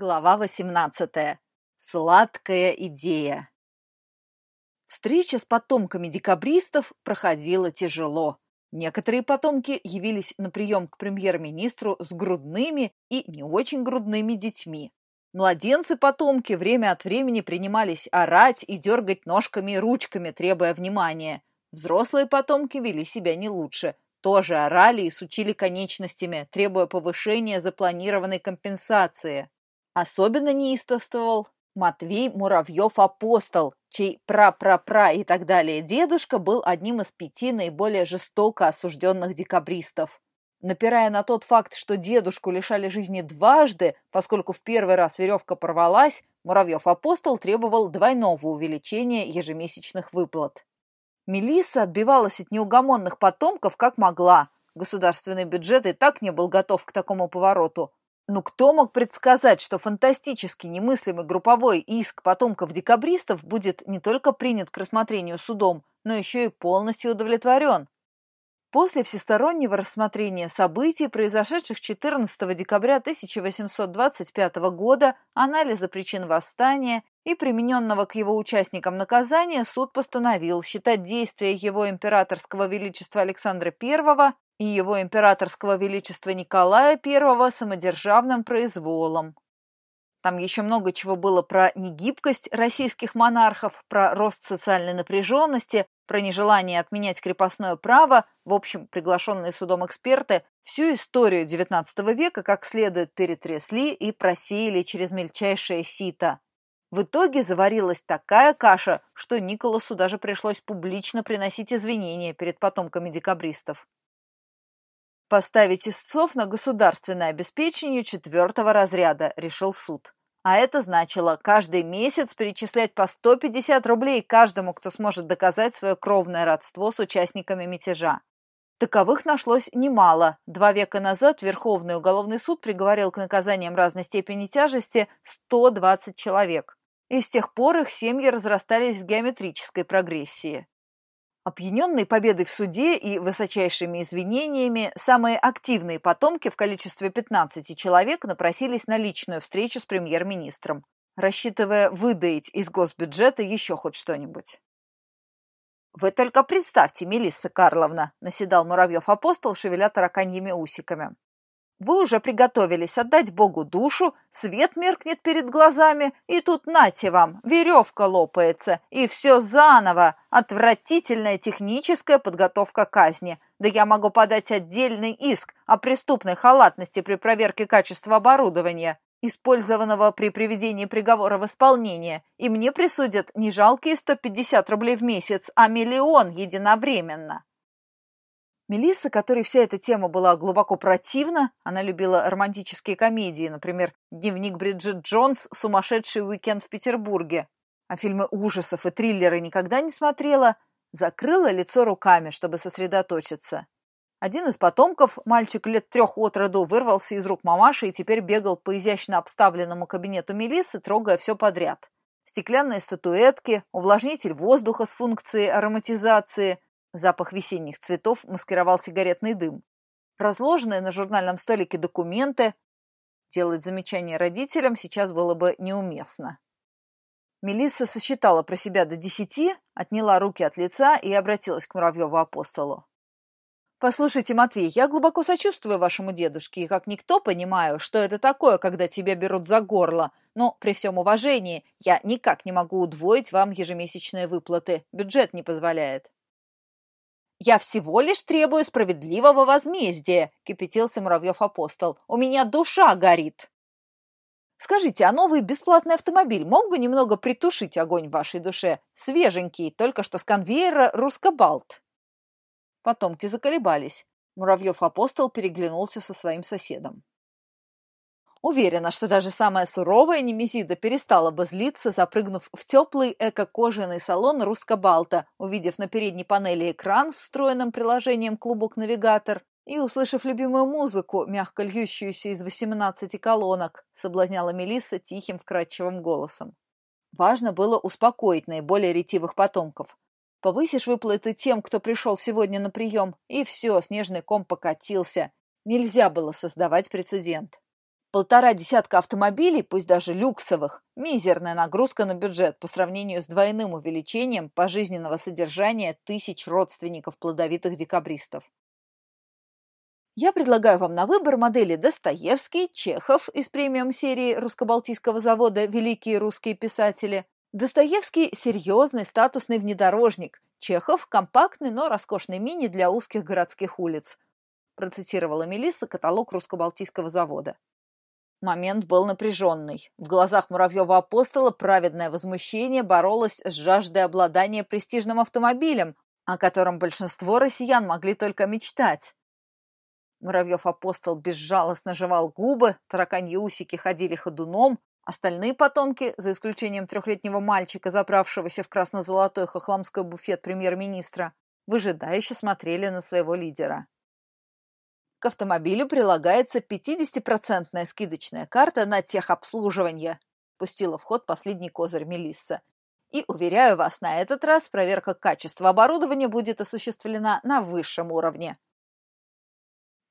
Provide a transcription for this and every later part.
Глава 18. Сладкая идея. Встреча с потомками декабристов проходила тяжело. Некоторые потомки явились на прием к премьер-министру с грудными и не очень грудными детьми. Младенцы-потомки время от времени принимались орать и дергать ножками и ручками, требуя внимания. Взрослые потомки вели себя не лучше, тоже орали и сучили конечностями, требуя повышения запланированной компенсации. Особенно неистовствовал Матвей Муравьев-апостол, чей пра-пра-пра и так далее дедушка был одним из пяти наиболее жестоко осужденных декабристов. Напирая на тот факт, что дедушку лишали жизни дважды, поскольку в первый раз веревка порвалась, Муравьев-апостол требовал двойного увеличения ежемесячных выплат. Мелисса отбивалась от неугомонных потомков как могла. Государственный бюджет и так не был готов к такому повороту. Ну кто мог предсказать, что фантастически немыслимый групповой иск потомков декабристов будет не только принят к рассмотрению судом, но еще и полностью удовлетворен? После всестороннего рассмотрения событий, произошедших 14 декабря 1825 года, анализа причин восстания и примененного к его участникам наказания, суд постановил считать действия его императорского величества Александра I и его императорского величества Николая I самодержавным произволом. Там еще много чего было про негибкость российских монархов, про рост социальной напряженности, про нежелание отменять крепостное право, в общем, приглашенные судом эксперты, всю историю XIX века как следует перетрясли и просеяли через мельчайшее сито. В итоге заварилась такая каша, что Николасу даже пришлось публично приносить извинения перед потомками декабристов поставить истцов на государственное обеспечение четвертого разряда, решил суд. А это значило каждый месяц перечислять по 150 рублей каждому, кто сможет доказать свое кровное родство с участниками мятежа. Таковых нашлось немало. Два века назад Верховный уголовный суд приговорил к наказаниям разной степени тяжести 120 человек. И с тех пор их семьи разрастались в геометрической прогрессии. Опьяненные победой в суде и высочайшими извинениями, самые активные потомки в количестве 15 человек напросились на личную встречу с премьер-министром, рассчитывая выдаить из госбюджета еще хоть что-нибудь. «Вы только представьте, Мелисса Карловна», – наседал Муравьев-апостол, шевеля тараканьими усиками. Вы уже приготовились отдать Богу душу, свет меркнет перед глазами, и тут нате вам, веревка лопается, и все заново, отвратительная техническая подготовка казни. Да я могу подать отдельный иск о преступной халатности при проверке качества оборудования, использованного при приведении приговора в исполнение, и мне присудят не жалкие 150 рублей в месяц, а миллион единовременно. Мелисса, которой вся эта тема была глубоко противна, она любила романтические комедии, например, «Дневник Бриджит Джонс. Сумасшедший уикенд в Петербурге», а фильмы ужасов и триллеры никогда не смотрела, закрыла лицо руками, чтобы сосредоточиться. Один из потомков, мальчик лет трех от роду, вырвался из рук мамаши и теперь бегал по изящно обставленному кабинету Мелиссы, трогая все подряд. Стеклянные статуэтки, увлажнитель воздуха с функцией ароматизации – Запах весенних цветов маскировал сигаретный дым. Разложенные на журнальном столике документы. Делать замечания родителям сейчас было бы неуместно. Мелисса сосчитала про себя до десяти, отняла руки от лица и обратилась к Муравьеву-апостолу. «Послушайте, Матвей, я глубоко сочувствую вашему дедушке и как никто понимаю, что это такое, когда тебя берут за горло, но при всем уважении я никак не могу удвоить вам ежемесячные выплаты, бюджет не позволяет». «Я всего лишь требую справедливого возмездия», — кипятился Муравьев-апостол. «У меня душа горит». «Скажите, а новый бесплатный автомобиль мог бы немного притушить огонь в вашей душе? Свеженький, только что с конвейера Рускобалт». Потомки заколебались. Муравьев-апостол переглянулся со своим соседом. Уверена, что даже самая суровая Немезида перестала бы злиться, запрыгнув в теплый эко-кожаный салон Рускобалта, увидев на передней панели экран с встроенным приложением «Клубок-навигатор» и услышав любимую музыку, мягко льющуюся из 18 колонок, соблазняла Мелисса тихим вкрадчивым голосом. Важно было успокоить наиболее ретивых потомков. Повысишь выплаты тем, кто пришел сегодня на прием, и все, снежный ком покатился. Нельзя было создавать прецедент. Полтора десятка автомобилей, пусть даже люксовых, мизерная нагрузка на бюджет по сравнению с двойным увеличением пожизненного содержания тысяч родственников плодовитых декабристов. Я предлагаю вам на выбор модели Достоевский, Чехов из премиум-серии русско-балтийского завода «Великие русские писатели». Достоевский – серьезный статусный внедорожник, Чехов – компактный, но роскошный мини для узких городских улиц, процитировала Мелисса каталог русско-балтийского завода. Момент был напряженный. В глазах Муравьева-апостола праведное возмущение боролось с жаждой обладания престижным автомобилем, о котором большинство россиян могли только мечтать. Муравьев-апостол безжалостно жевал губы, тараканьи усики ходили ходуном, остальные потомки, за исключением трехлетнего мальчика, заправшегося в красно-золотой хохламской буфет премьер-министра, выжидающе смотрели на своего лидера. К автомобилю прилагается 50-процентная скидочная карта на техобслуживание, пустила в ход последний козырь Мелисса. И, уверяю вас, на этот раз проверка качества оборудования будет осуществлена на высшем уровне.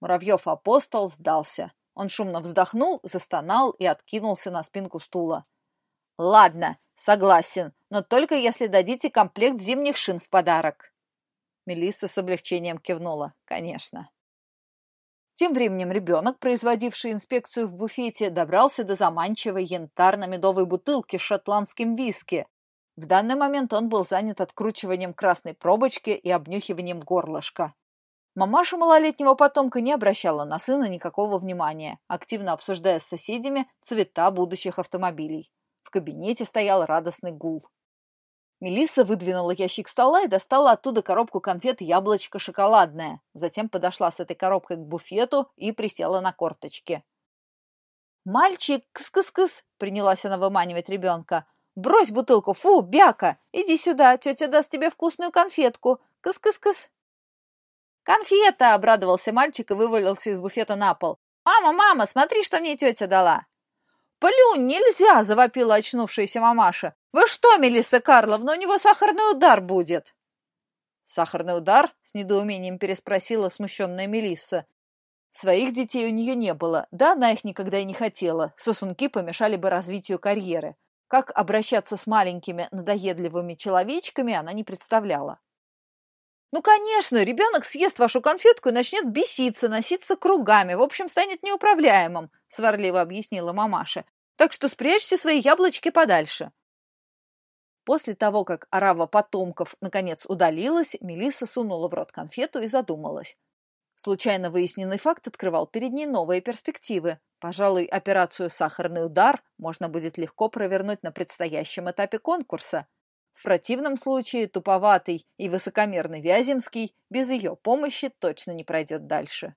Муравьев-апостол сдался. Он шумно вздохнул, застонал и откинулся на спинку стула. «Ладно, согласен, но только если дадите комплект зимних шин в подарок». Мелисса с облегчением кивнула. «Конечно». Тем временем ребенок, производивший инспекцию в буфете, добрался до заманчивой янтарно-медовой бутылки с шотландским виски. В данный момент он был занят откручиванием красной пробочки и обнюхиванием горлышка. Мамаша малолетнего потомка не обращала на сына никакого внимания, активно обсуждая с соседями цвета будущих автомобилей. В кабинете стоял радостный гул. Мелисса выдвинула ящик стола и достала оттуда коробку конфет яблочко шоколадное. Затем подошла с этой коробкой к буфету и присела на корточки. «Мальчик, кыс-кыс-кыс!» — принялась она выманивать ребенка. «Брось бутылку! Фу, бяка! Иди сюда, тетя даст тебе вкусную конфетку! Кыс-кыс-кыс!» «Конфета!» — обрадовался мальчик и вывалился из буфета на пол. «Мама, мама, смотри, что мне тетя дала!» «Плюнь, нельзя!» — завопила очнувшаяся мамаша. «Вы что, Мелисса Карловна, у него сахарный удар будет!» «Сахарный удар?» — с недоумением переспросила смущенная Мелисса. Своих детей у нее не было, да она их никогда и не хотела. Сосунки помешали бы развитию карьеры. Как обращаться с маленькими надоедливыми человечками она не представляла. Ну, конечно, ребенок съест вашу конфетку и начнет беситься, носиться кругами, в общем, станет неуправляемым, сварливо объяснила мамаша. Так что спрячьте свои яблочки подальше. После того, как орава потомков наконец удалилась, Мелисса сунула в рот конфету и задумалась. Случайно выясненный факт открывал перед ней новые перспективы. Пожалуй, операцию «Сахарный удар» можно будет легко провернуть на предстоящем этапе конкурса. В противном случае туповатый и высокомерный Вяземский без ее помощи точно не пройдет дальше.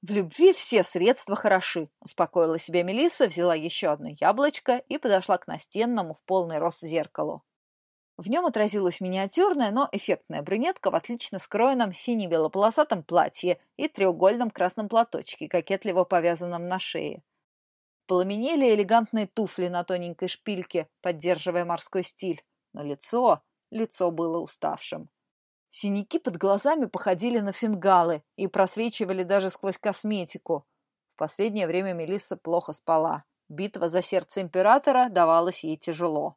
«В любви все средства хороши», — успокоила себя Мелисса, взяла еще одно яблочко и подошла к настенному в полный рост зеркалу. В нем отразилась миниатюрная, но эффектная брюнетка в отлично скроенном сине-белополосатом платье и треугольном красном платочке, кокетливо повязанном на шее. Пламенели элегантные туфли на тоненькой шпильке, поддерживая морской стиль но лицо, лицо было уставшим. Синяки под глазами походили на фингалы и просвечивали даже сквозь косметику. В последнее время Мелисса плохо спала. Битва за сердце императора давалась ей тяжело.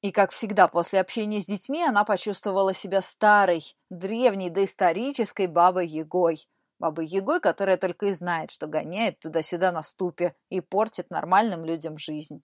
И, как всегда, после общения с детьми она почувствовала себя старой, древней, доисторической бабой-ягой. Бабой-ягой, которая только и знает, что гоняет туда-сюда на ступе и портит нормальным людям жизнь.